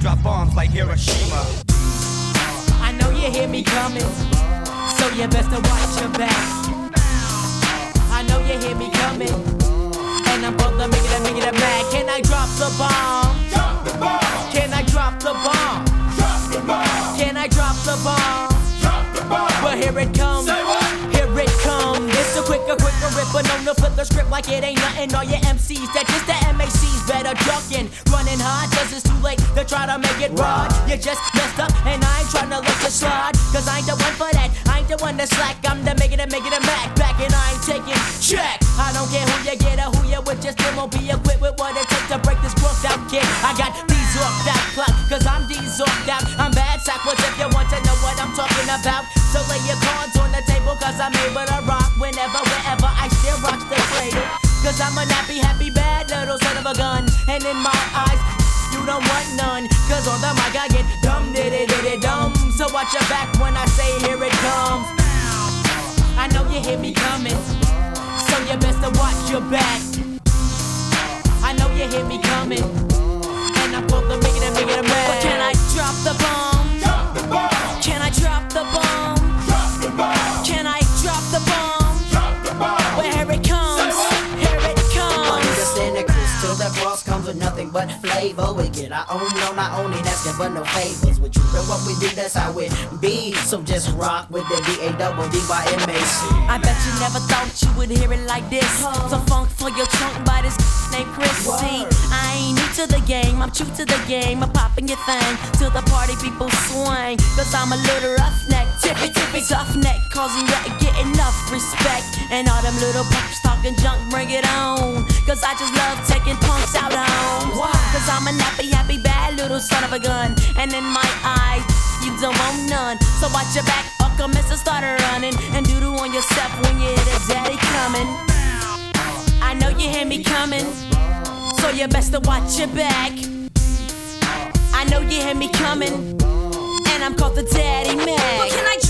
drop bombs like Hiroshima. I know you hear me coming, so you best to watch your back. I know you hear me coming, and I'm both to make it, make it mad. Can I drop the bomb? Drop the bomb, Can I drop the bomb? drop the bomb, Can I drop the bomb? drop the bomb. Well, here it comes. Say what? Here it comes. It's a quicker, quicker rip, but known to flip the script like it ain't nothing. All your MCs that just the MACs better ducking. Running hard, cause it's too late to try to make it broad. You just messed up, and I ain't trying to let you slide. Cause I ain't the one for that. I ain't the one that's slack. I'm the making it, making it back. Back, and I ain't taking check. I don't care who you get or who you with, just still won't be equipped with what it takes to break this grooked out kid. I got these off that clock, cause I'm these off out. I'm bad sackwards if you want to know what I'm talking about. So lay your cards on the table, cause I'm able to rock whenever, wherever I still rock the cradle. Cause I'm a nappy, happy, bad in my eyes, you don't want none. Cause on the mic I get dumb, diddy, diddy, dumb. So watch your back when I say here it comes. I know you hear me coming, so you best to watch your back. I know you hear me coming, nothing but flavor. We get our own, no, not only asking for no favors. With you and what we do, that's how it be. So just rock with the D A double D Y M A C. I bet you never thought you would hear it like this. So funk for your trunk by this named Chris. See, I ain't new to the game, I'm true to the game. I'm popping your thing till the party people swing. Cause I'm a little roughneck, tippy tippy tough neck. Causing you to get enough respect. And all them little punks talking junk, bring it on. Cause I just love taking of a gun. And in my eyes, you don't want none. So watch your back, or to start running. And doodle on yourself when you hear the daddy coming. I know you hear me coming, so you best to watch your back. I know you hear me coming, and I'm called the daddy man. But can I?